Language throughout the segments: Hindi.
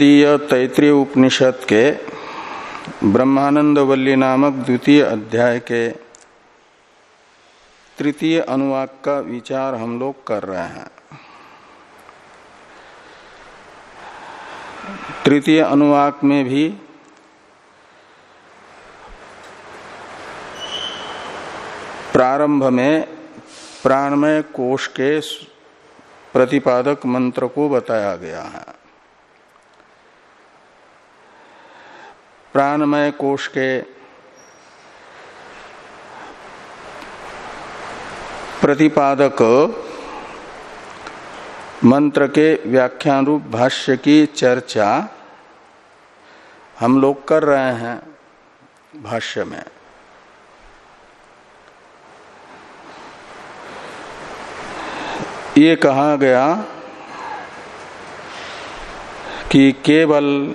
तैतृय उपनिषद के ब्रह्मानंद वल्ली नामक द्वितीय अध्याय के तृतीय अनुवाक का विचार हम लोग कर रहे हैं। तृतीय अनुवाक में भी प्रारंभ में प्राणमय कोश के प्रतिपादक मंत्र को बताया गया है। प्राणमय कोश के प्रतिपादक मंत्र के व्याख्यान रूप भाष्य की चर्चा हम लोग कर रहे हैं भाष्य में। ये कहा गया कि केवल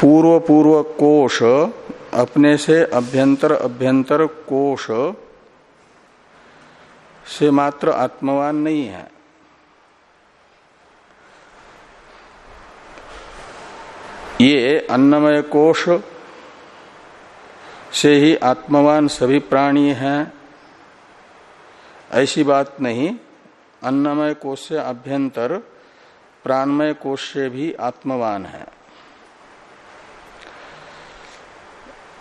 पूर्व पूर्व कोश अपने से अभ्यंतर अभ्यंतर कोश से मात्र आत्मवान नहीं है। ये अन्नमय कोश से ही आत्मवान सभी प्राणी हैं। ऐसी बात नहीं, अन्नमय कोश से अभ्यंतर, प्राणमय कोश से भी आत्मवान है।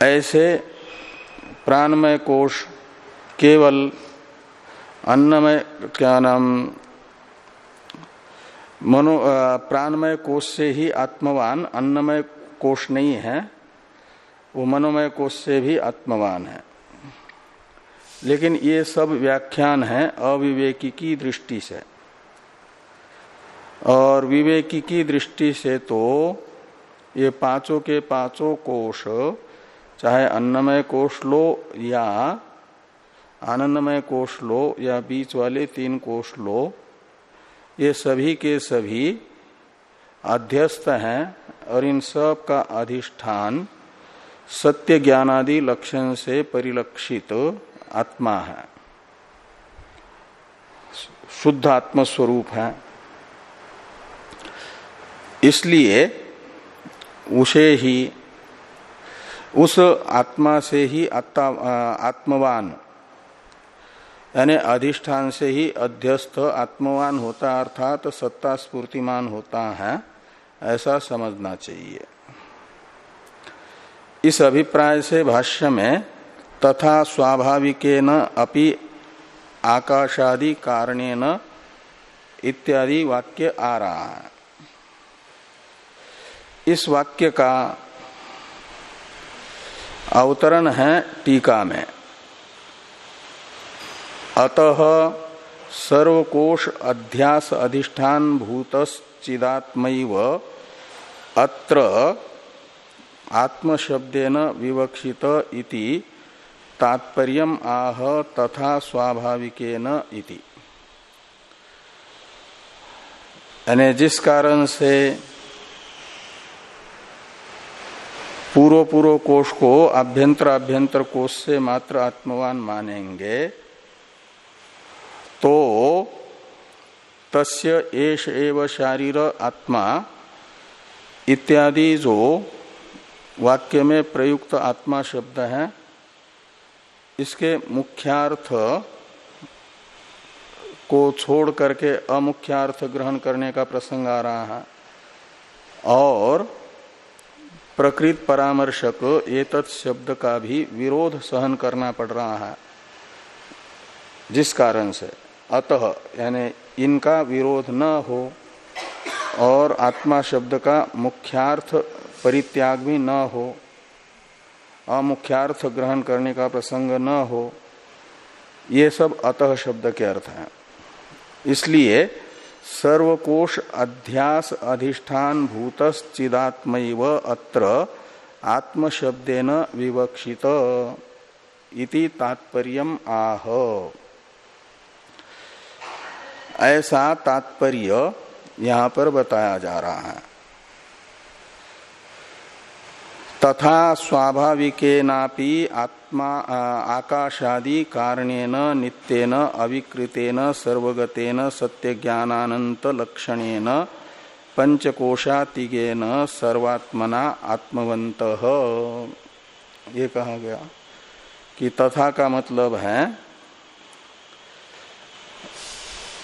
ऐसे प्राणमय कोश केवल अन्नमय, क्या नाम, मनो प्राणमय कोष से ही आत्मवान, अन्नमय कोष नहीं है, वो मनोमय कोष से भी आत्मवान है। लेकिन ये सब व्याख्यान है अविवेकी की दृष्टि से। और विवेकी की दृष्टि से तो ये पाँचों के पाँचों कोश चाहे अन्नमय कोश लो या आनंदमय कोश लो या बीच वाले तीन कोश लो, ये सभी के सभी अध्यस्त हैं और इन सब का अधिष्ठान सत्य ज्ञानादि लक्षण से परिलक्षित आत्मा है। शुद्ध आत्म स्वरूप है। इसलिए उसे ही उस आत्मा से ही आत्मवान। यानी अधिष्ठान से ही अध्यस्त आत्मवान होता अर्थात तो सत्ता स्फूर्तिमान होता है, ऐसा समझना चाहिए। इस अभिप्राय से भाष्य में तथा स्वाभाविक न अपि आकाशादि न इत्यादि वाक्य आ रहा है। इस वाक्य का अवतरण है टीका में। अतः सर्वकोश अध्यास अधिष्ठान भूतश्चिदात्मैव अत्र आत्मशब्देन विवक्षित इति तात्पर्य आह तथा स्वाभाविकेन इति। यानी जिस कारण से पूर्व पूर्व कोष को अभ्यंतर अभ्यंतर कोष से मात्र आत्मवान मानेंगे तो तस्य एष एव शारीर आत्मा इत्यादि जो वाक्य में प्रयुक्त आत्मा शब्द है, इसके मुख्यार्थ को छोड़ करके अमुख्यार्थ ग्रहण करने का प्रसंग आ रहा है। और प्रकृत परामर्शक एतत् शब्द का भी विरोध सहन करना पड़ रहा है। जिस कारण से। अतः, यानी इनका विरोध न हो और आत्मा शब्द का मुख्यार्थ परित्याग भी न हो, अमुख्यार्थ ग्रहण करने का प्रसंग न हो, ये सब अतः शब्द के अर्थ हैं। इसलिए सर्वकोश अध्यास अधिष्ठान भूतश्चिदात्म अत्र आत्मशब्देन विवक्षित इति तात्पर्य आह। ऐसा तात्पर्य यहाँ पर बताया जा रहा है। तथा स्वाभाविकेनापि आत्मा आकाशादि कारणेन, नित्येन, अविकृतेन, सर्वगतेन सत्य ज्ञानानंत लक्षणेन पंचकोशातिगेन सर्वात्मना आत्मवंत ये कहा गया कि तथा का मतलब है,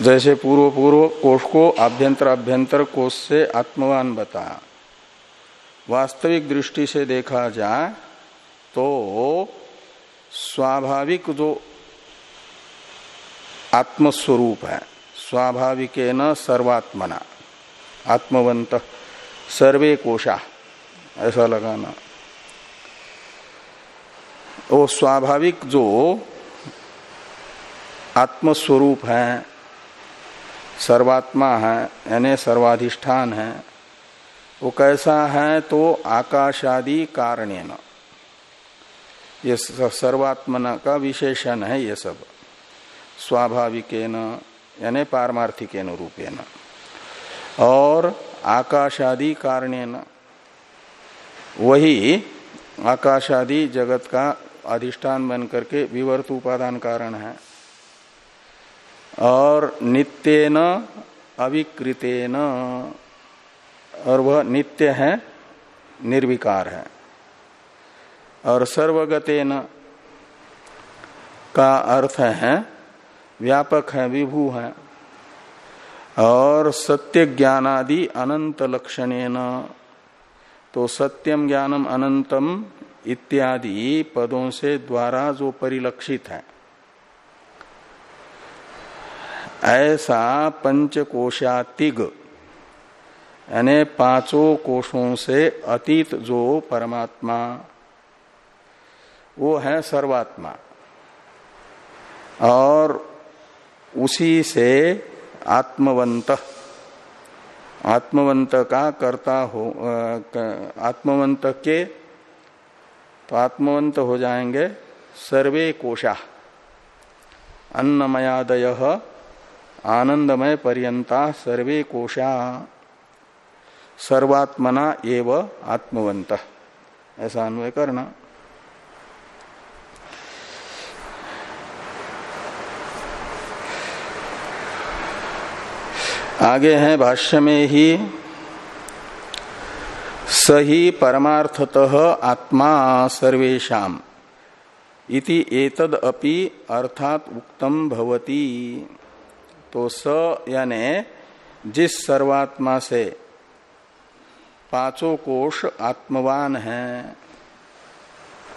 जैसे पूर्व पूर्व कोष को आभ्यंतर अभ्यंतर कोष से आत्मवान बताया। वास्तविक दृष्टि से देखा जाए तो स्वाभाविक जो आत्मस्वरूप है, स्वाभाविक न सर्वात्मना, आत्मवंत, सर्वे कोशा, ऐसा लगाना। वो स्वाभाविक जो आत्मस्वरूप है, सर्वात्मा है, यानी सर्वाधिष्ठान है वो कैसा है तो आकाशादि कारणेन। ये सर्वात्मना का विशेषण है ये सब। स्वाभाविकेन, यानी पारमार्थिकेन रूपेण। और आकाशादि कारणेन। वही आकाशादि जगत का अधिष्ठान बन करके विवर्त उपादान कारण है। और नित्येन अविकृतेन। और वह नित्य है, निर्विकार है। और सर्वगतेन का अर्थ है, व्यापक है, विभू है। और सत्य ज्ञानादि अनंत लक्षणेन तो सत्यम ज्ञानम अनंतम इत्यादि पदों से द्वारा जो परिलक्षित है। ऐसा पंचकोशातिग यानी पाँचों कोषों से अतीत जो परमात्मा, वो है सर्वात्मा। और उसी से आत्मवंत आत्मवंत का कर्ता हो आत्मवंत के तो आत्मवंत हो जाएँगे सर्वे कोशा। अन्नमयादय, आनंदमय पर्यंता सर्वे कोशा। सर्वात्मना एव आत्मवंत ऐसा अन्वय करना। आगे हैं भाष्य में ही सही परमार्थतः आत्मा सर्वेशा इति एतद अपि अर्थात उक्तम भवती। तो स याने जिस सर्वात्मा से पाँचों कोष आत्मवान हैं।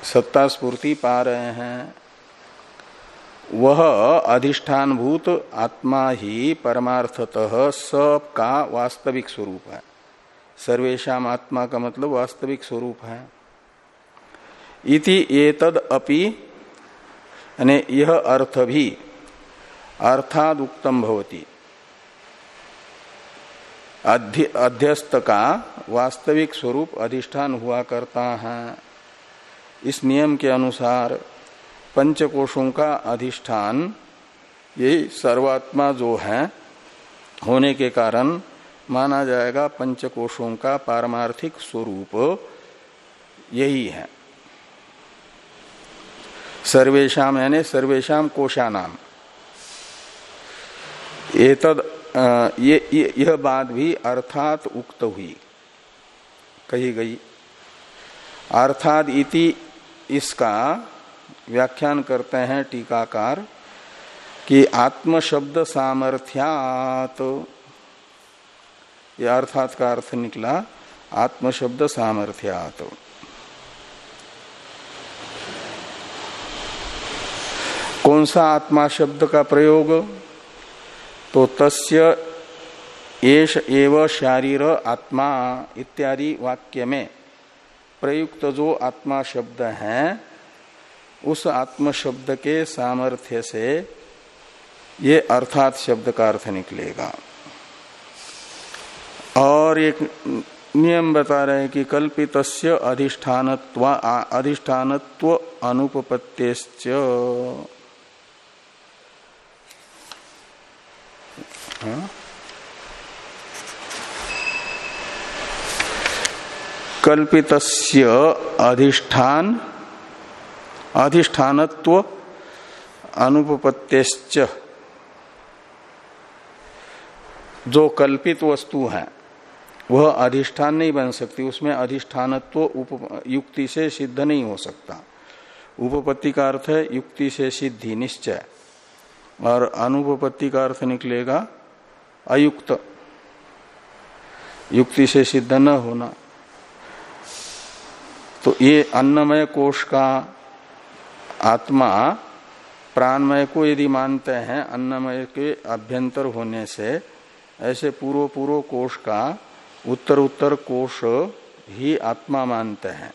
सत्ता स्पूर्ति पा रहे हैं। वह अधिष्ठान भूत आत्मा ही परमार्थतः सब का वास्तविक स्वरूप है। सर्वेशा आत्मा का मतलब वास्तविक स्वरूप है। इति एतद अपि यह अर्थ भी अर्थाद उत्तम भवती। अध्यस्त का वास्तविक स्वरूप अधिष्ठान हुआ करता है। इस नियम के अनुसार पंचकोशों का अधिष्ठान यही सर्वात्मा जो है, होने के कारण माना जाएगा पंचकोशों का पारमार्थिक स्वरूप यही है। सर्वेशा यानी सर्वेशम कोशा नाम एतद ये, ये यह बात भी अर्थात उक्त हुई। कही गई। अर्थात इति इसका व्याख्यान करते हैं टीकाकार कि आत्म शब्द सामर्थ्यात। यह अर्थात का अर्थ निकला आत्म शब्द सामर्थ्यात। कौन सा आत्मा शब्द का प्रयोग? तो तस्य एश एव शारीर आत्मा इत्यादि वाक्य में प्रयुक्त जो आत्मा शब्द है, उस आत्म शब्द के सामर्थ्य से ये अर्थात शब्द का अर्थ निकलेगा। और एक नियम बता रहे हैं कि कल्पित अधिष्ठान अधिष्ठानत्व अधिष्ठानत्व अनुपत्तेश्च उत्कल्पित अधिष्ठान, अधिष्ठानत्व अनुपत्तिश्च जो कल्पित वस्तु है, वह अधिष्ठान नहीं बन सकती, उसमें अधिष्ठानत्व उप, युक्ति से सिद्ध नहीं हो सकता। उपपत्ति का अर्थ है युक्ति से सिद्धि, निश्चय। और अनुपपत्ति का अर्थ निकलेगा अयुक्त युक्ति से सिद्ध न होना। तो ये अन्नमय कोश का आत्मा प्राणमय को यदि मानते हैं, अन्नमय के अभ्यंतर होने से, ऐसे पूर्व पूर्व कोश का उत्तर उत्तर कोश ही आत्मा मानते हैं।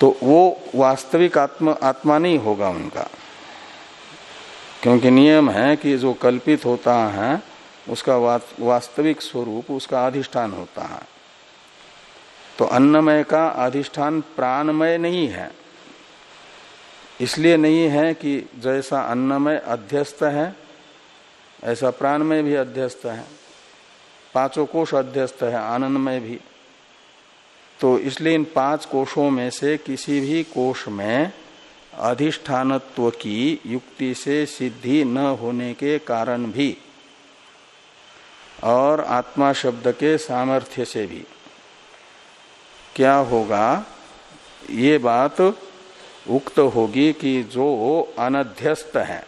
तो वो वास्तविक आत्मा आत्मा नहीं होगा उनका। क्योंकि नियम है कि जो कल्पित होता है, उसका वास्तविक स्वरूप उसका अधिष्ठान होता है। तो अन्नमय का अधिष्ठान प्राणमय नहीं है। इसलिए नहीं है कि जैसा अन्नमय अध्यस्त है, ऐसा प्राणमय भी अध्यस्त है। पाँचों कोष अध्यस्त है, आनंदमय भी। तो इसलिए इन पाँच कोषों में से किसी भी कोष में अधिष्ठानत्व की युक्ति से सिद्धि न होने के कारण भी, और आत्मा शब्द के सामर्थ्य से भी। क्या होगा? ये बात उक्त होगी कि जो अनध्यस्त है,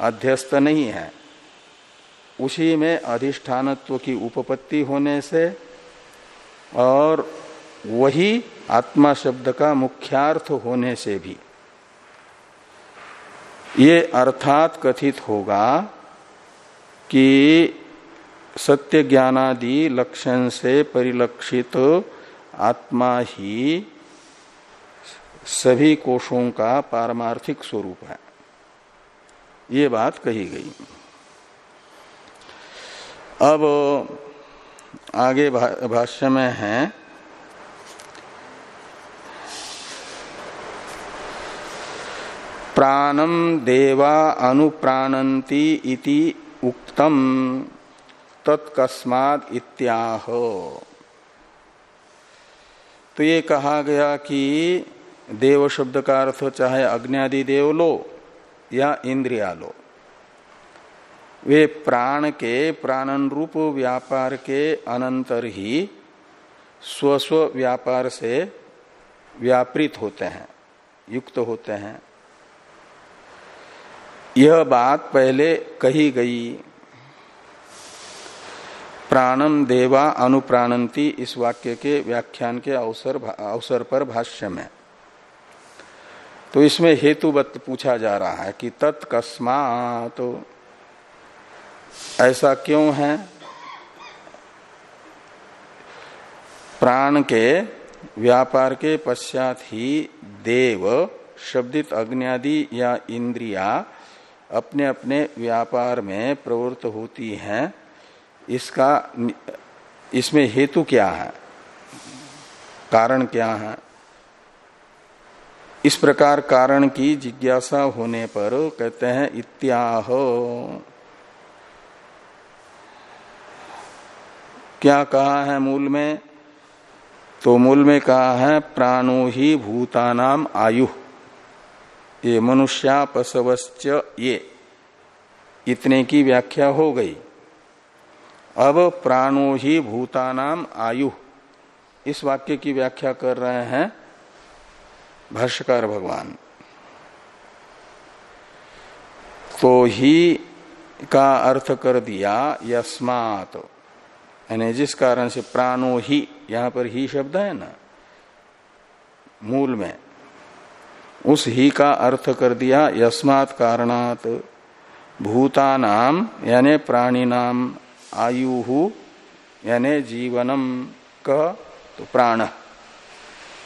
अध्यस्त नहीं है, उसी में अधिष्ठानत्व की उपपत्ति होने से, और वही आत्मा शब्द का मुख्यार्थ होने से भी। ये अर्थात कथित होगा कि सत्य ज्ञानादि लक्षण से परिलक्षित आत्मा ही सभी कोषों का पारमार्थिक स्वरूप है। ये बात कही गई। अब आगे भाष्य में है प्राणम देवा अनुप्राणंती इति उक्तम। तत्कस्मात इत्याह। तो ये कहा गया कि देव शब्द का अर्थ चाहे अग्नि देव लो या इंद्रिया लो वे प्राण के प्राणन रूप व्यापार के अनंतर ही स्वस्व व्यापार से व्यापृत होते हैं, युक्त होते हैं। यह बात पहले कही गई। प्राणम देवा अनुप्राणंती इस वाक्य के व्याख्यान के अवसर अवसर पर भाष्य में तो इसमें हेतु पूछा जा रहा है कि तत्कस्मात तो ऐसा क्यों है? प्राण के व्यापार के पश्चात ही देव, शब्दित अग्नि या इंद्रिया अपने अपने व्यापार में प्रवृत्त होती हैं। इसका इसमें हेतु क्या है? कारण क्या है? इस प्रकार कारण की जिज्ञासा होने पर कहते हैं, इत्याह। क्या कहा है मूल में? तो मूल में कहा है, प्राणो ही भूतानाम आयु। ये मनुष्या पशवश्च ये। इतने की व्याख्या हो गई। अब प्राणो ही भूतानाम आयु। इस वाक्य की व्याख्या कर रहे हैं भाष्यकार भगवान। तो ही का अर्थ कर दिया यस्मात। यानी जिस कारण से प्राणो ही, यहाँ पर ही शब्द है ना, मूल में। उस ही का अर्थ कर दिया यस्मात कारणात। भूतानाम, यानी प्राणी नाम आयु, यानि जीवनम क तो प्राण।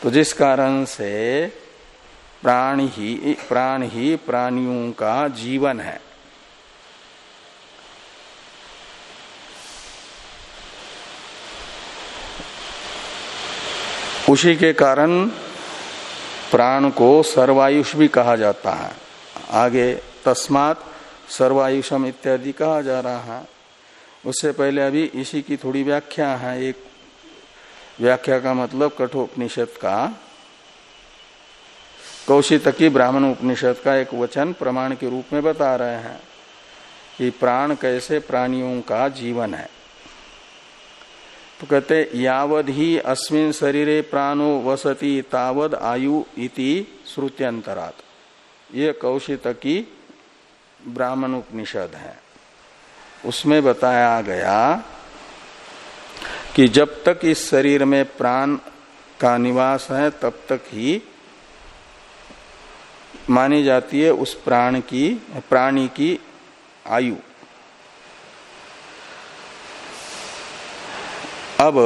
तो जिस कारण से प्राण ही प्राण ही प्राणियों का जीवन है। उसी के कारण प्राण को सर्वायुष भी कहा जाता है। आगे, तस्मात सर्वायुषम इत्यादि कहा जा रहा है। उससे पहले अभी इसी की थोड़ी व्याख्या है। एक व्याख्या का मतलब कठोपनिषद का। कौशितकी ब्राह्मण उपनिषद का एक वचन प्रमाण के रूप में बता रहे हैं कि प्राण कैसे प्राणियों का जीवन है। तो कहते यावद ही अस्मिन शरीरे प्राणो वसति तावद आयु इति श्रुत्यंतरात ये कौशित की ब्राह्मण उपनिषद है। उसमें बताया गया कि जब तक इस शरीर में प्राण का निवास है, तब तक ही मानी जाती है उस प्राण की, प्राणी की आयु। अब,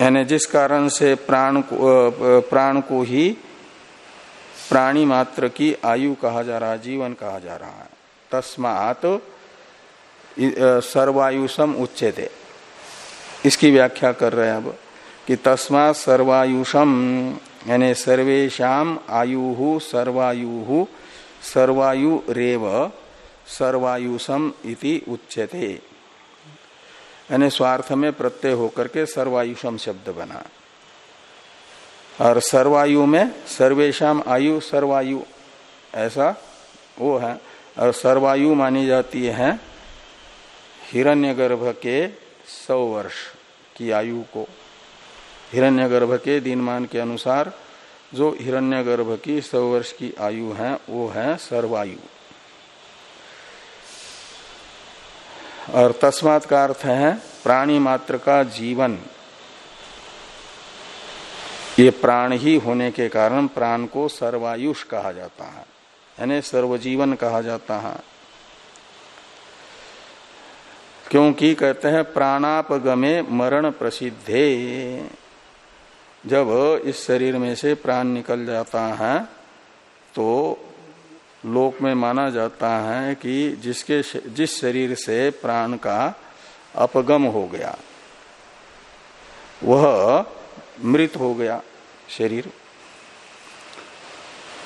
यानी जिस कारण से प्राण को प्राण को ही प्राणी मात्र की आयु कहा जा रहा है, जीवन कहा जा रहा है। तस्मात सर्वायुषम उच्चते इसकी व्याख्या कर रहे हैं अब, कि तस्मा सर्वायुषम, यानी सर्वेशम आयु सर्वायु सर्वायु रेव सर्वायुषम इति उच्यते। यानी स्वार्थ में प्रत्यय होकर के सर्वायुषम शब्द बना। और सर्वायु में सर्वेशम आयु, सर्वायु, ऐसा वो है। और सर्वायु मानी जाती है हिरण्यगर्भ के सौ वर्ष की आयु को। हिरण्यगर्भ के दिनमान के अनुसार जो हिरण्यगर्भ की सौ वर्ष की आयु है, वो है सर्वायु। और तस्मात का अर्थ है प्राणी मात्र का जीवन। ये प्राण ही होने के कारण प्राण को सर्वायुष कहा जाता है, यानी सर्वजीवन कहा जाता है। क्योंकि कहते हैं, प्राणापगमे मरण प्रसिद्धे। जब इस शरीर में से प्राण निकल जाता है तो लोक में माना जाता है कि जिसके जिस शरीर से प्राण का अपगम हो गया, वह मृत हो गया शरीर।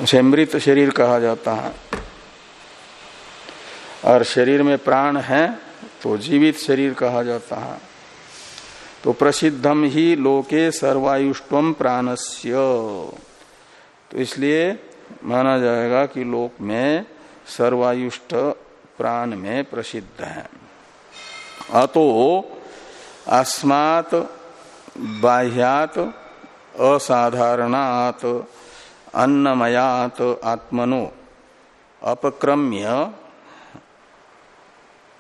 उसे मृत शरीर कहा जाता है। और शरीर में प्राण है तो जीवित शरीर कहा जाता है। तो प्रसिद्धम ही लोके सर्वायुष्टम प्राणस्य। तो इसलिए माना जाएगा कि लोक में सर्वायुष्ट प्राण में प्रसिद्ध है। अतो अस्मात् बाह्यात असाधारणात अन्नमयात आत्मनो अपक्रम्य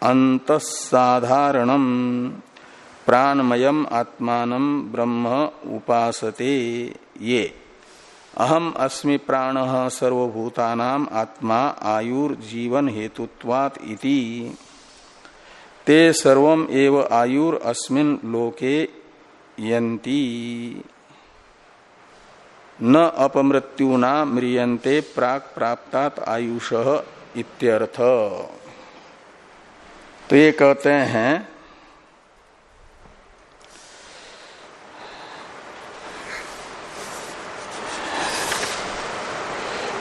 अंतसाधारणम प्राणमयम आत्मान ब्रह्म उपासते ये। अहम अस्मि प्राण सर्वभूतानाम आत्मा आयुर्जीवन इति। ते सर्वम एव आयुर अस्मिन लोके यंती न अपमृत्युना म्रियन्ते प्राक प्राप्तात आयुष इत्यर्थ। तो ये कहते हैं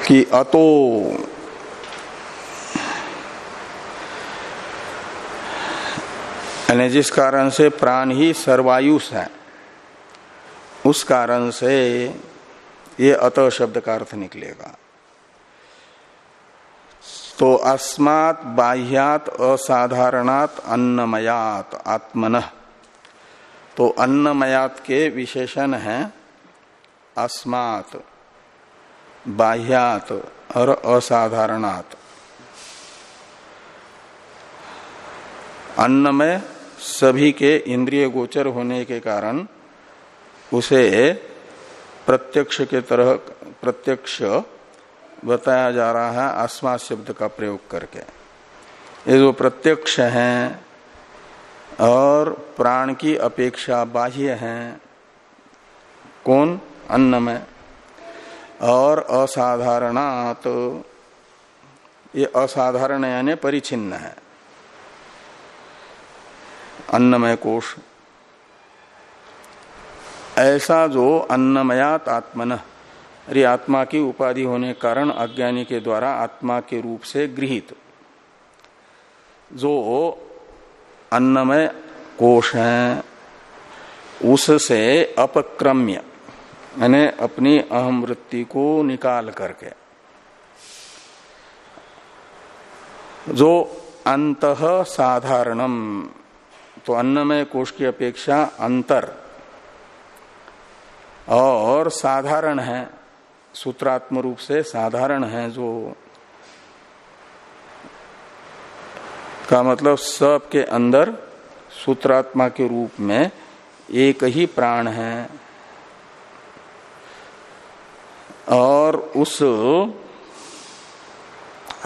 कि अतो यानी जिस कारण से प्राण ही सर्वायुष है, उस कारण से ये अत शब्द का अर्थ निकलेगा। तो अस्मात् बाह्यात असाधारणात अन्नमयात आत्मन। तो अन्नमयात के विशेषण है, अस्मात्। बाह्यात और असाधारणात। अन्न में सभी के इंद्रिय गोचर होने के कारण उसे प्रत्यक्ष के तरह, प्रत्यक्ष बताया जा रहा है आसमा शब्द का प्रयोग करके। ये जो प्रत्यक्ष हैं और प्राण की अपेक्षा बाह्य हैं, कौन? अन्न में। और असाधारणात। ये असाधारण यानी परिचिन्न है। अन्नमय कोश। ऐसा जो अन्नमयात आत्मन अरे आत्मा की उपाधि होने कारण अज्ञानी के द्वारा आत्मा के रूप से गृहित। जो अन्नमय कोश है, उससे अपक्रम्य। मैंने अपनी अहम वृत्ति को निकाल करके, जो अंत साधारणम तो अन्नमय कोष की अपेक्षा अंतर और साधारण है, सूत्रात्म रूप से साधारण है जो, का मतलब सब के अंदर सूत्रात्मा के रूप में एक ही प्राण है। और उस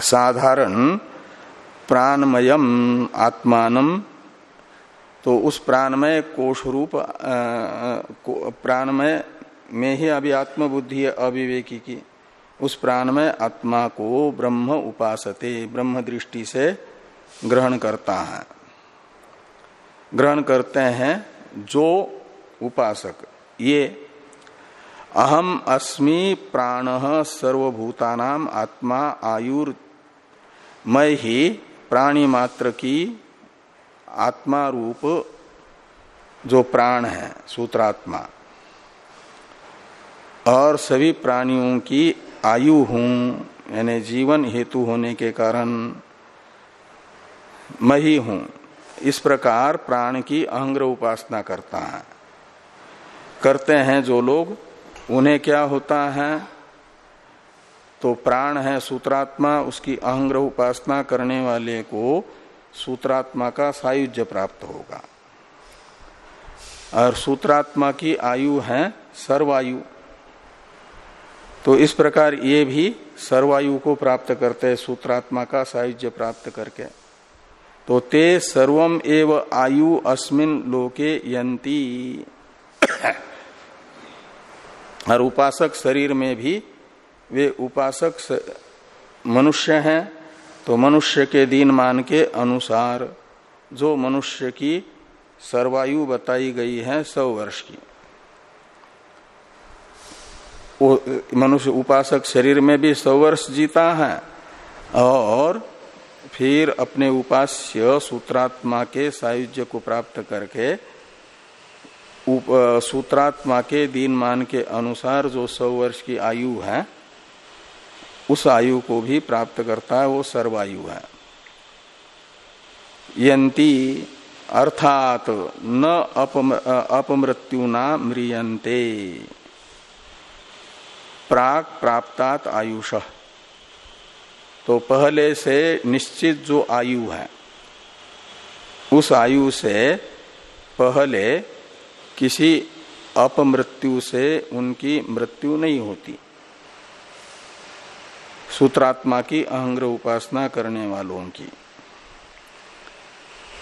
साधारण प्राणमयम आत्मानम तो उस प्राणमय कोष रूप को, प्राणमय में ही अभी आत्मबुद्धि अविवेकी की। उस प्राणमय आत्मा को ब्रह्म उपासते ब्रह्म दृष्टि से ग्रहण करता है। ग्रहण करते हैं जो उपासक। ये अहम अस्मि प्राण सर्वभूतानाम आत्मा आयुर मैं ही प्राणी मात्र की आत्मा रूप जो प्राण है, सूत्रात्मा। और सभी प्राणियों की आयु हूँ, यानी जीवन हेतु होने के कारण मैं ही हूँ। इस प्रकार प्राण की अहंग्र उपासना करता है। करते हैं जो लोग उन्हें क्या होता है? तो प्राण है सूत्रात्मा, उसकी अहंग्र उपासना करने वाले को सूत्रात्मा का सायुज्य प्राप्त होगा। और सूत्रात्मा की आयु है सर्वायु। तो इस प्रकार ये भी सर्वायु को प्राप्त करते हैं, सूत्रात्मा का सायुज्य प्राप्त करके। तो ते सर्वम एव आयु अस्मिन लोके यंती और उपासक शरीर में भी वे उपासक मनुष्य हैं तो मनुष्य के दिन मान के अनुसार जो मनुष्य की सर्वायु बताई गई है सौ वर्ष की। मनुष्य उपासक शरीर में भी सौ वर्ष जीता है और फिर अपने उपास्य सूत्रात्मा के सायुज्य को प्राप्त करके सूत्रात्मा के दिन मान के अनुसार जो सौ वर्ष की आयु है, उस आयु को भी प्राप्त करता है, वो सर्वायु है। यंती अर्थात न अपमृत्यु न म्रियंते प्राक प्राप्तात आयुष। तो पहले से निश्चित जो आयु है, उस आयु से पहले किसी अपमृत्यु से उनकी मृत्यु नहीं होती। सूत्रात्मा की अहंग्र उपासना करने वालों की।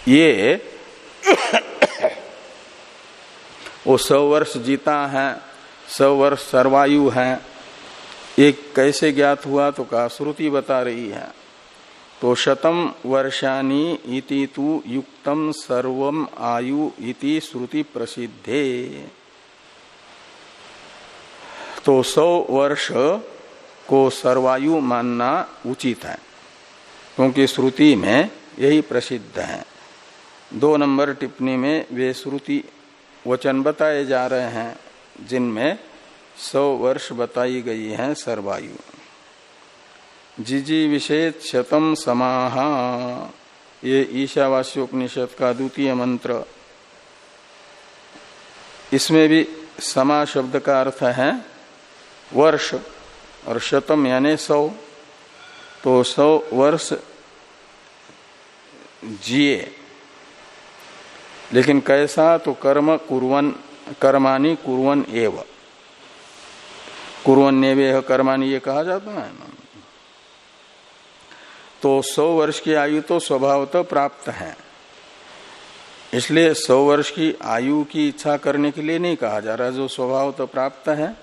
ये वो सौ वर्ष जीता है, सौ वर्ष सर्वायु है एक कैसे ज्ञात हुआ तो कहा, श्रुति बता रही है। तो शतम वर्षानी इति तु युक्तम सर्वम आयु इति श्रुति प्रसिद्धे तो सौ वर्ष को सर्वायु मानना उचित है, क्योंकि श्रुति में यही प्रसिद्ध है। दो नंबर टिप्पणी में वे श्रुति वचन बताए जा रहे हैं, जिनमें सौ वर्ष बताई गई है सर्वायु। जिजी विषेद शतम समाहा। ये ईशावास्योपनिषद का द्वितीय मंत्र। इसमें भी समा शब्द का अर्थ है वर्ष, और शतम यानी सौ। तो सौ वर्ष जिए। लेकिन कैसा तो कर्म कुरवन कर्मानी कुरवन एव। कुरवन नेवे कर्मानी ये कहा जाता है ना? तो सौ वर्ष की आयु तो स्वभावतः प्राप्त है। इसलिए सौ वर्ष की आयु की इच्छा करने के लिए नहीं कहा जा रहा। जो स्वभाव तो प्राप्त है,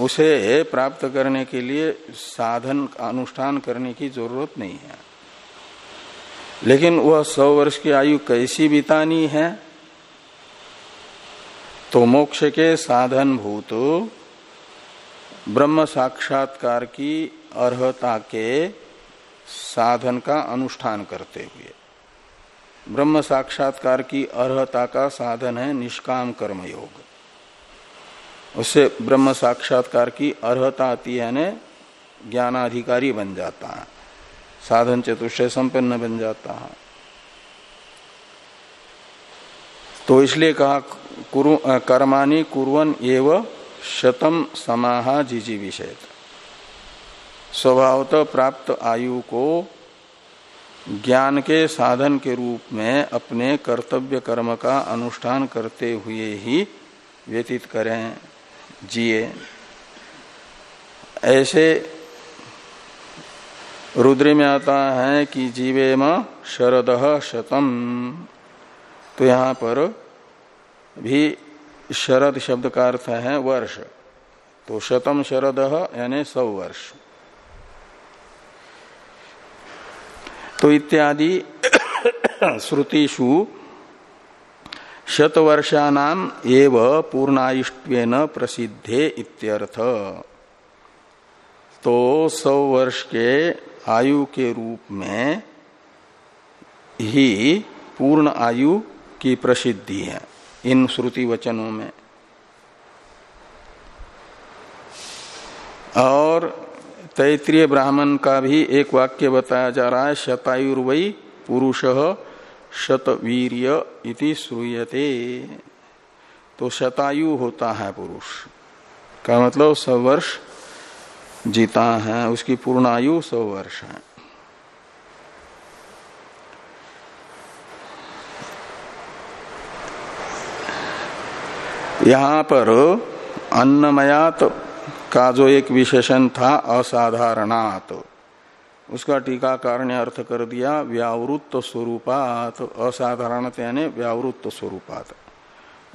उसे प्राप्त करने के लिए साधन, अनुष्ठान करने की ज़रूरत नहीं है। लेकिन वह सौ वर्ष की आयु कैसी बितानी है तो मोक्ष के साधन भूत ब्रह्म साक्षात्कार की अर्हता के साधन का अनुष्ठान करते हुए। ब्रह्म साक्षात्कार की अर्हता का साधन है निष्काम कर्म योग उससे ब्रह्म साक्षात्कार की अर्हता आती है ने ज्ञानाधिकारी बन जाता है। साधन चतुष्टय संपन्न बन जाता है। तो इसलिए कहा कर्माणी कुरन एव शतम समाहा जिजी विषय स्वभावतः प्राप्त आयु को ज्ञान के साधन के रूप में अपने कर्तव्य कर्म का अनुष्ठान करते हुए ही व्यतीत करें, जिए। ऐसे रुद्र में आता है कि जीवे म शरद शतम। तो यहाँ पर भी शरद शब्द का अर्थ है वर्ष। तो शतम शरद यानी सौ वर्ष। तो इत्यादि श्रुतिषु शतवर्षाणाम एव प्रसिद्धे इत्यर्थ। तो सौ वर्ष के आयु के रूप में ही पूर्ण आयु की प्रसिद्धि है, इन श्रुति वचनों में। और तैतृय ब्राह्मण का भी एक वाक्य बताया जा रहा है शतायुर्वई पुरुष शतवीर इति श्रूयते। तो शतायु होता है पुरुष। का मतलब सौ वर्ष जीता है, उसकी पूर्ण आयु सौ वर्ष है। यहाँ पर अन्नमयात का जो एक विशेषण था, असाधारणात। उसका टीकाकार ने अर्थ कर दिया, व्यावृत्त स्वरूपात। असाधारण यानी व्यावृत्त स्वरूपात।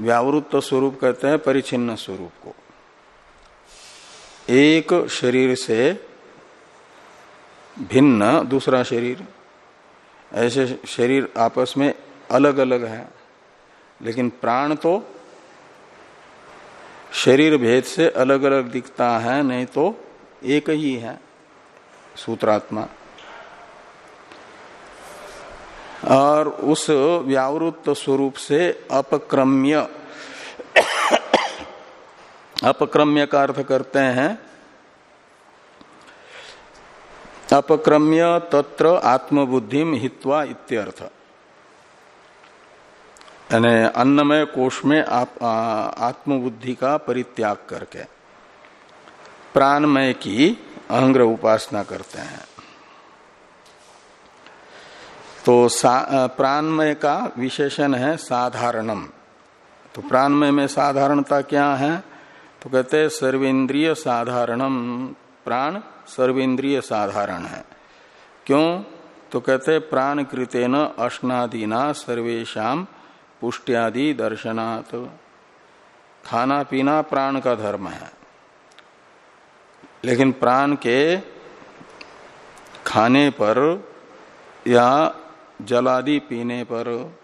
व्यावृत्त स्वरूप कहते हैं परिचिन्न स्वरूप को। एक शरीर से भिन्न, दूसरा शरीर। ऐसे शरीर आपस में अलग अलग है, लेकिन प्राण तो शरीर भेद से अलग अलग दिखता है, नहीं तो एक ही है, सूत्रात्मा। और उस व्यावृत्त स्वरूप से अपक्रम्य अपक्रम्य का अर्थ करते हैं, अपक्रम्य तत्र आत्मबुद्धि हित्वा इत्यर्थ। यानी अन्नमय कोष में आप आत्मबुद्धि का परित्याग करके प्राणमय की अहंग्र उपासना करते हैं। तो प्राणमय का विशेषण है साधारणम। तो प्राणमय में साधारणता क्या है? तो कहते सर्वेंद्रिय साधारणम। प्राण सर्वेंद्रिय साधारण है। क्यों? तो कहते प्राण कृतेन अश्नादिना सर्वेशा पुष्ट्यादि दर्शनात्। खाना पीना प्राण का धर्म है। लेकिन प्राण के खाने पर या जलादि पीने पर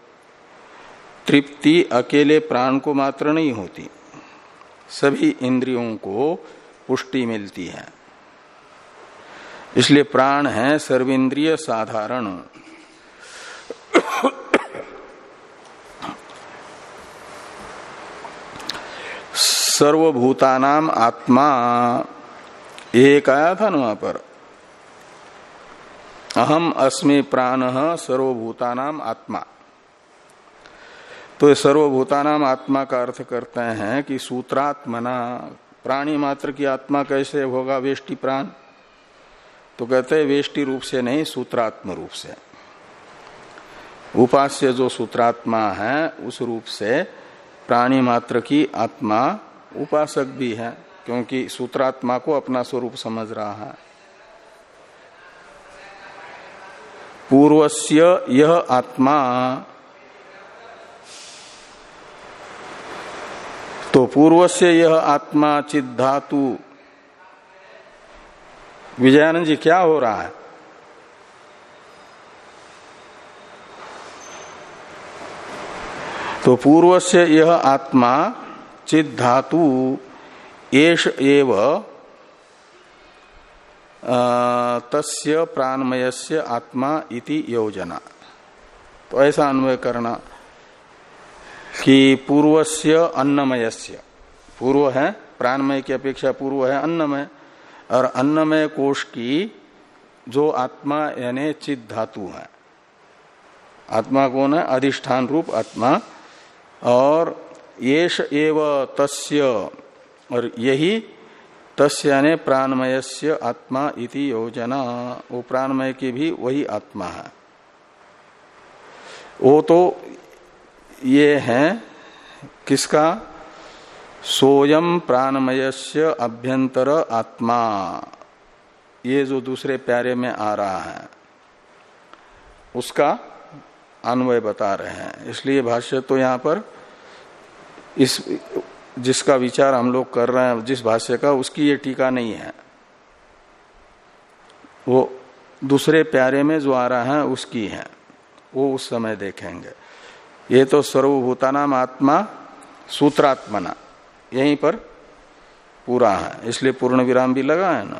तृप्ति अकेले प्राण को मात्र नहीं होती। सभी इंद्रियों को पुष्टि मिलती है। इसलिए प्राण है सर्वेंद्रिय साधारण। सर्वभूतानाम आत्मा। एक आया था ना वहाँ पर। अहम अस्मि प्राण सर्वभूतानाम आत्मा। तो सर्वभूतानाम आत्मा का अर्थ करते हैं कि सूत्रात्मना, प्राणी मात्र की आत्मा कैसे होगा, वेष्टि प्राण? तो कहते हैं, वेष्टि रूप से नहीं, सूत्रात्म रूप से। उपास्य जो सूत्रात्मा है, उस रूप से प्राणी मात्र की आत्मा उपासक भी है, क्योंकि सूत्रात्मा को अपना स्वरूप समझ रहा है। पूर्वस्य यह आत्मा तो पूर्व से यह आत्मा चित धातु विजयानंद जी, क्या हो रहा है? तो पूर्व से यह आत्मा चित धातु एष एव तस्य प्राणमय आत्मा इति योजना। तो ऐसा अन्वय करना कि पूर्वस्य अन्नमयस्य। पूर्व है, प्राणमय की अपेक्षा पूर्व है, अन्नमय। और अन्नमय कोष की जो आत्मा यानी चित धातु है। आत्मा कौन है? अधिष्ठान रूप आत्मा। और येष एव तस्य, और यही तस्य यानी प्राणमय से आत्मा इति योजना। वो प्राणमय की भी वही आत्मा है। वो तो ये है किसका? सोयम प्राणमय से अभ्यंतर आत्मा। ये जो दूसरे प्यारे में आ रहा है, उसका अन्वय बता रहे हैं। इसलिए भाष्य तो यहाँ पर इस, जिसका विचार हम लोग कर रहे हैं, जिस भाष्य का, उसकी ये टीका नहीं है। वो दूसरे प्यारे में जो आ रहा है, उसकी है। वो उस समय देखेंगे। ये तो सर्वभूतानाम आत्मा, सूत्रात्मना। यहीं पर पूरा है। इसलिए पूर्ण विराम भी लगा है ना।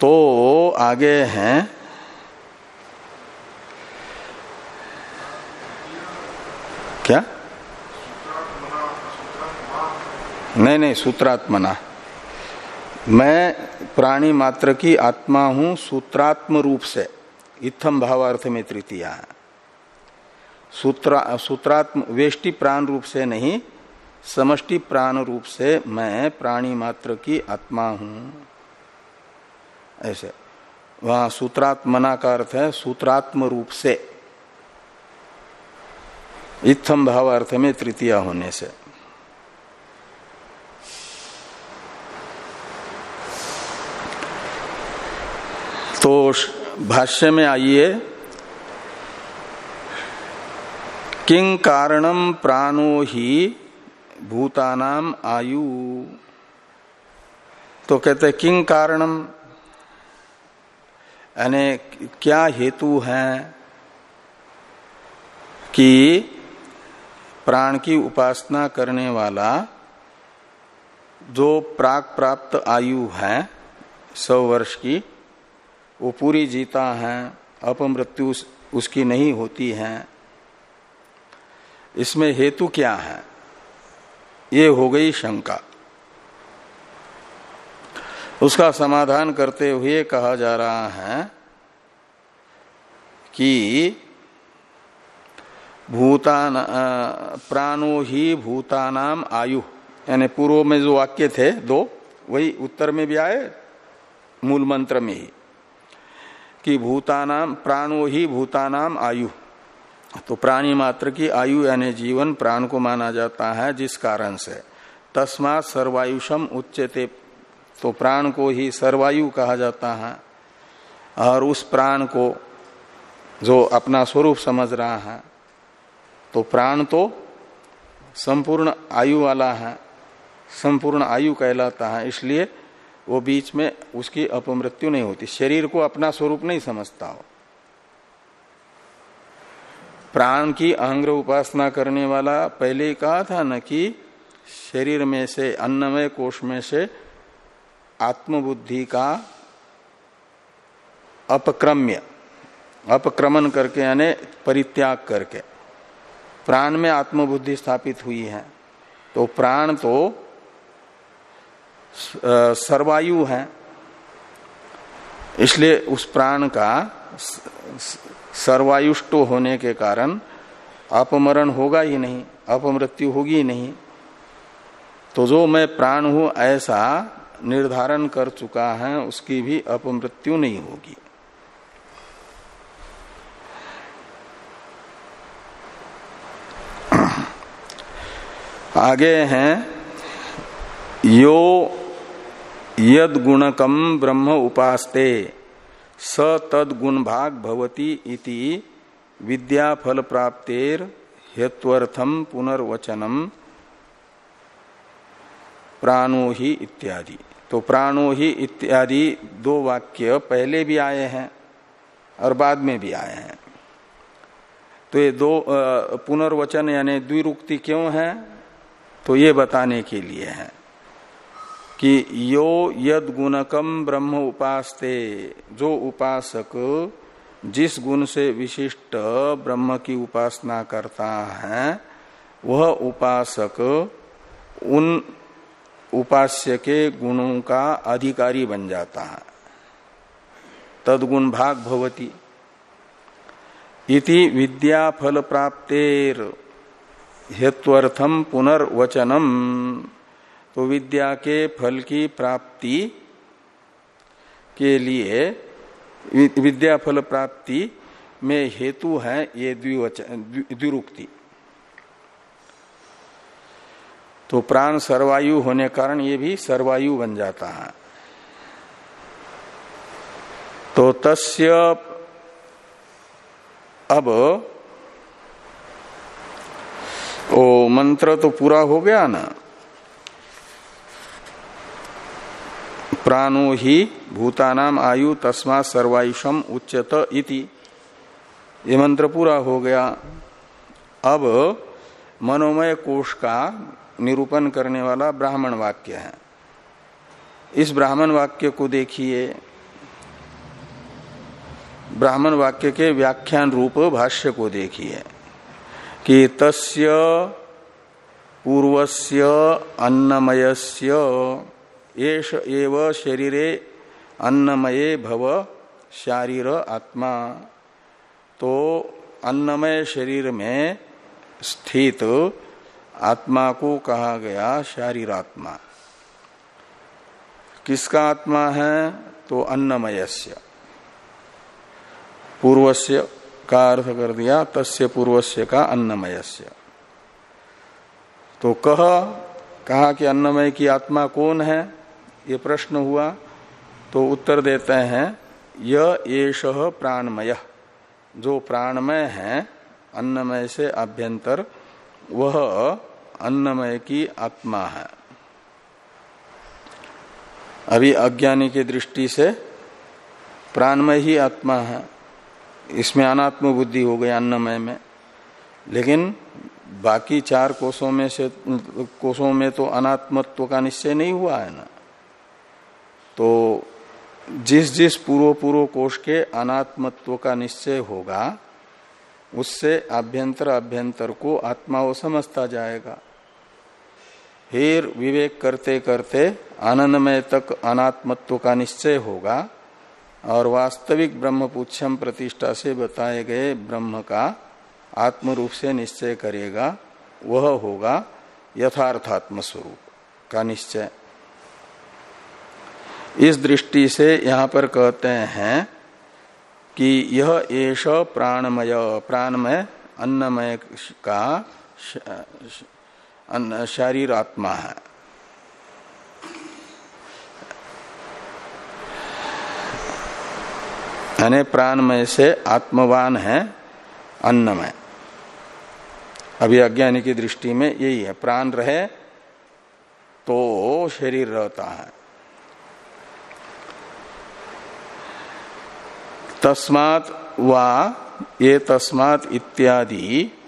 तो आगे हैं क्या? नहीं नहीं, सूत्रात्मना। मैं प्राणी मात्र की आत्मा हूँ, सूत्रात्म रूप से। इत्थम भावार्थ में तृतीया सूत्रा, सूत्रात्म, वेष्टि प्राण रूप से नहीं, समष्टि प्राण रूप से मैं प्राणी मात्र की आत्मा हूँ। ऐसे। वहाँ सूत्रात्मना का अर्थ है, सूत्रात्म रूप से। इत्थम भाव अर्थ में तृतीया होने से। तो भाष्य में आइए। किंग कारणम प्राणो ही भूतानाम आयु। तो कहते किंग कारणम यानी क्या हेतु है कि प्राण की उपासना करने वाला जो प्राक प्राप्त आयु है, सौ वर्ष की। वो पूरी जीता है, अपमृत्यु उसकी नहीं होती है। इसमें हेतु क्या है? ये हो गई शंका। उसका समाधान करते हुए कहा जा रहा है कि भूतान प्राणो ही भूतानाम आयु। यानी पूर्व में जो वाक्य थे, दो, वही उत्तर में भी आए, मूल मंत्र में ही। कि भूतानाम, प्राणो ही भूतानाम आयु। तो प्राणी मात्र की आयु यानी जीवन प्राण को माना जाता है, जिस कारण से। तस्मात सर्वायुषम उच्चते तो प्राण को ही सर्वायु कहा जाता है। और उस प्राण को जो अपना स्वरूप समझ रहा है तो प्राण तो संपूर्ण आयु वाला है, संपूर्ण आयु कहलाता है, इसलिए वो बीच में उसकी अपमृत्यु नहीं होती। शरीर को अपना स्वरूप नहीं समझता हो प्राण की अहंग्र उपासना करने वाला पहले ही कहा था न कि शरीर में से, अन्नमय कोष में से आत्मबुद्धि का अपक्रम्य, अपक्रमण करके यानी परित्याग करके। प्राण में आत्मबुद्धि स्थापित हुई है। तो प्राण तो सर्वायु है। इसलिए उस प्राण का सर्वायुष्ट होने के कारण अपमरण होगा ही नहीं, अपमृत्यु होगी ही नहीं। तो जो मैं प्राण हूँ, ऐसा निर्धारण कर चुका है, उसकी भी अपमृत्यु नहीं होगी। आगे हैं, यो यद गुणकम ब्रह्म उपास्ते, स तद गुण भाग भवती इति विद्या फल प्राप्तेर हेत्वर्थम पुनर्वचनम प्राणो ही इत्यादि। तो प्राणो ही इत्यादि दो वाक्य पहले भी आए हैं और बाद में भी आए हैं। तो ये दो पुनर्वचन यानी द्विरुक्ति क्यों है? तो ये बताने के लिए है कि यो यद गुणकम ब्रह्म उपासते, जो उपासक जिस गुण से विशिष्ट ब्रह्म की उपासना करता है, वह उपासक उन उपास्य के गुणों का अधिकारी बन जाता है। तदगुण भाग भवती। इति विद्या फल प्राप्तेर हेत्वर्थम पुनर्वचनम। तो विद्या के फल की प्राप्ति के लिए विद्या फल प्राप्ति में हेतु है ये द्विरुक्ति। तो प्राण सर्वायु होने कारण ये भी सर्वायु बन जाता है। तो तस्य अब ओ मंत्र तो पूरा हो गया ना। प्राणो ही भूतानाम आयु तस्मा सर्वायुषम उच्चत इति। ये मंत्र पूरा हो गया। अब मनोमय कोष का निरूपण करने वाला ब्राह्मण वाक्य है। इस ब्राह्मण वाक्य को देखिए। ब्राह्मण वाक्य के व्याख्यान रूप भाष्य को देखिए। कि तस्य पूर्वस्य अन्नमयस्य येष एव शरीरे अन्नमये भव शारीर आत्मा। तो अन्नमय शरीर में स्थित आत्मा को कहा गया शारीर आत्मा। किसका आत्मा है? तो अन्नमयस्य। पूर्वस्य का अर्थ कर दिया तस्य पूर्वस्य का अन्नमयस्य। तो कह, कहा कि अन्नमय की आत्मा कौन है? ये प्रश्न हुआ। तो उत्तर देते हैं यह येष प्राणमय। जो प्राणमय है, अन्नमय से अभ्यंतर, वह अन्नमय की आत्मा है। अभी अज्ञानी की दृष्टि से प्राणमय ही आत्मा है। इसमें अनात्म बुद्धि हो गई अन्नमय में। लेकिन बाकी चार कोषों में से, कोषों में तो अनात्मत्व का निश्चय नहीं हुआ है ना। तो जिस जिस पूर्व पूर्व कोष के अनात्मत्व का निश्चय होगा, उससे अभ्यंतर अभ्यंतर को आत्मा वो समझता जाएगा। फिर विवेक करते करते आनंदमय तक अनात्मत्व का निश्चय होगा। और वास्तविक ब्रह्म पुच्छम प्रतिष्ठा से बताए गए ब्रह्म का आत्म रूप से निश्चय करेगा, वह होगा यथार्थात्म स्वरूप का निश्चय। इस दृष्टि से यहाँ पर कहते हैं कि यह एष प्राणमय प्राणमय, अन्नमय का शारीर आत्मा है। यानी प्राणमय से आत्मवान है, अन्नमय। अभी अज्ञानी की दृष्टि में यही है, प्राण रहे तो शरीर रहता है। तस्मात वा ये तस्मात इत्यादि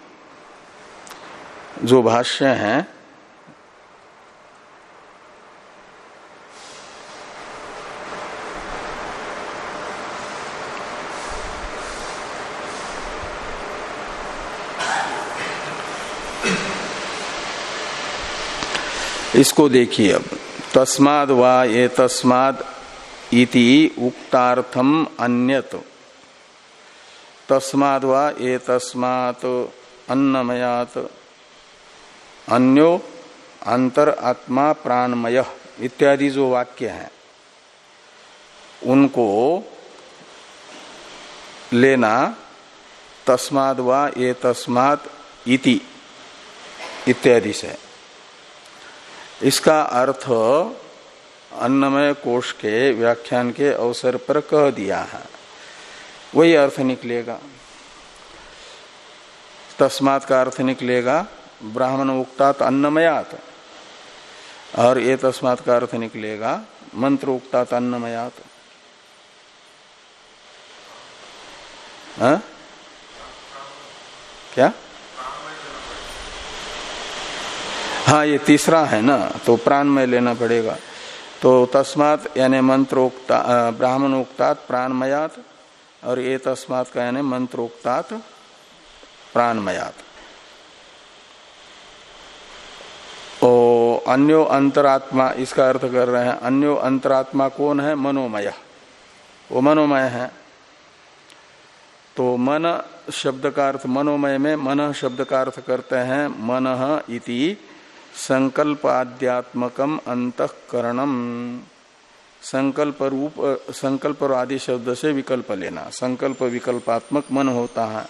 जो भाष्य हैं इसको देखिए अब। तस्माद वा ये तस्माद इति उक्तार्थम अन्यत। तस्माद वा ये तस्मात अन्नमयात। अन्यो अंतर आत्मा प्राणमय इत्यादि जो वाक्य हैं, उनको लेना तस्माद वा ये तस्मात इति इत्यादि से। इसका अर्थ अन्नमय कोष के व्याख्यान के अवसर पर कह दिया है। वही अर्थ निकलेगा। तस्मात का अर्थ निकलेगा, ब्राह्मण उक्तात अन्नमयात। और ये तस्मात का अर्थ निकलेगा, मंत्र उक्तात अन्नमयात। हा? क्या? हाँ ये तीसरा है ना तो प्राण में लेना पड़ेगा। तो तस्मात यानी मंत्रोक्ता ब्राह्मण उक्तात प्राणमयात, और ये तस्मात का यानी मंत्रोक्तात प्राणमयात। ओ, अन्यो अंतरात्मा, इसका अर्थ कर रहे हैं, अन्यो अंतरात्मा कौन है? मनोमय। वो मनोमय है। तो मन शब्द का अर्थ, मनोमय में मन शब्द का अर्थ करते हैं, मन इति संकल्प आध्यात्मकम अंतकरणम संकल्प रूप संकल्प और आदि शब्द से विकल्प लेना। संकल्प विकल्पात्मक मन होता है।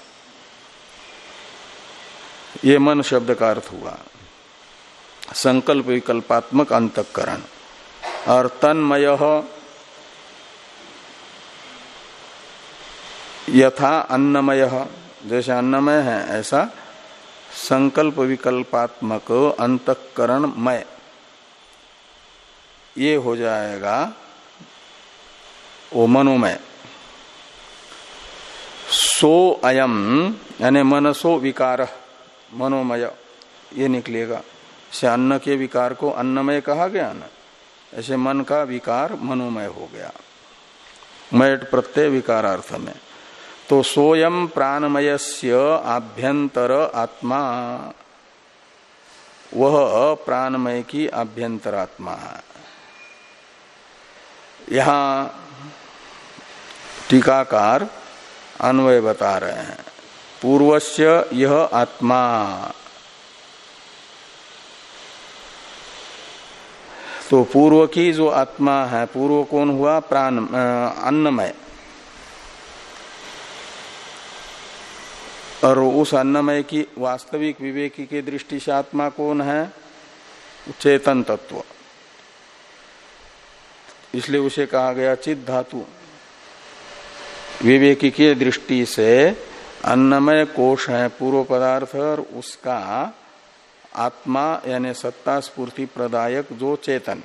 ये मन शब्द का अर्थ हुआ। संकल्प विकल्पात्मक अंतकरण। और तन्मय यथा अन्नमय। जैसे अन्नमय है, ऐसा संकल्प विकल्पात्मक अंतकरण मय ये हो जाएगा वो मनोमय। सो अयम, यानी मनसो विकार, मनोमय, ये निकलेगा। से अन्न के विकार को अन्नमय कहा गया ना, ऐसे मन का विकार मनोमय हो गया। मयट प्रत्यय विकारार्थ में। तो सोयम प्राणमय से आभ्यंतर आत्मा। वह प्राणमय की आभ्यंतर आत्मा है। यहाँ टीकाकार अन्वय बता रहे हैं। पूर्वस्य यह आत्मा। तो पूर्व की जो आत्मा है, पूर्व कौन हुआ? प्राण अन्नमय। और उस अन्नमय की वास्तविक विवेकी की दृष्टि से आत्मा कौन है? चेतन तत्व। इसलिए उसे कहा गया चित धातु। विवेकी के दृष्टि से अन्नमय कोष है पूर्व पदार्थ और उसका आत्मा यानी सत्ता स्पूर्ति प्रदायक जो चेतन।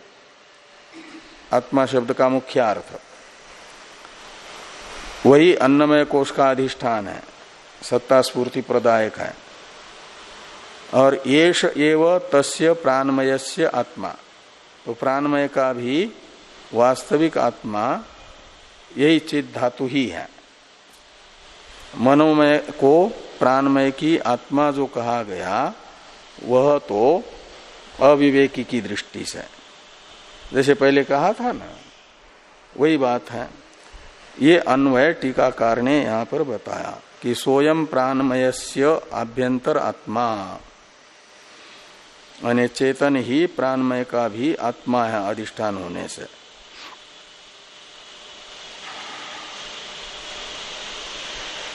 आत्मा शब्द का मुख्य अर्थ। वही अन्नमय कोष का अधिष्ठान है। सत्ता स्पूर्ति प्रदायक है। और येष एव तस्य प्राणमय आत्मा। तो प्राणमय का भी वास्तविक आत्मा यही चित धातु ही है। मनोमय को प्राणमय की आत्मा जो कहा गया, वह तो अविवेकी की दृष्टि से। जैसे पहले कहा था ना, वही बात है। ये अन्वय टीकाकार ने यहाँ पर बताया। कि सोयम प्राणमय आभ्यंतर आत्मा। चेतन ही प्राणमय का भी आत्मा है अधिष्ठान होने से।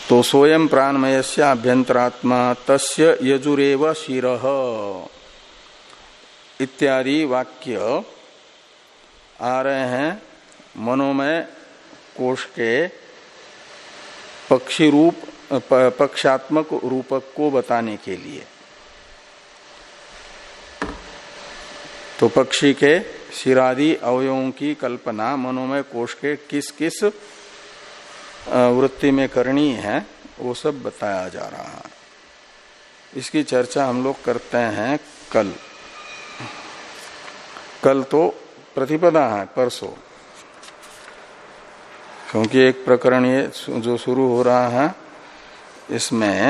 तो सोयम प्राणमय से आभ्यंतरात्मा तस्य यजुरेव शिर। इत्यादि वाक्य आ रहे हैं मनोमय कोश के पक्षी रूप पक्षात्मक रूपक को बताने के लिए। तो पक्षी के शिरादि अवयवों की कल्पना, मनोमय कोश के किस किस वृत्ति में करनी है, वो सब बताया जा रहा है। इसकी चर्चा हम लोग करते हैं कल। कल तो प्रतिपदा है, परसों। क्योंकि एक प्रकरण ये जो शुरू हो रहा है इसमें